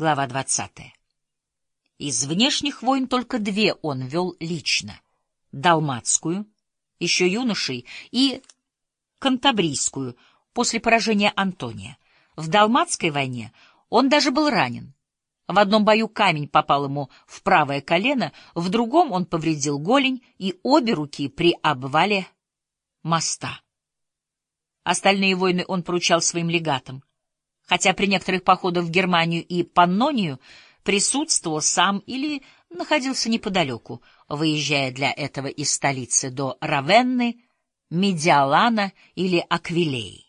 Глава 20. Из внешних войн только две он вел лично. Далматскую, еще юношей, и Кантабрийскую, после поражения Антония. В Далматской войне он даже был ранен. В одном бою камень попал ему в правое колено, в другом он повредил голень и обе руки при обвале моста. Остальные войны он поручал своим легатам, хотя при некоторых походах в Германию и Паннонию присутствовал сам или находился неподалеку, выезжая для этого из столицы до Равенны, Медиалана или Аквилеи.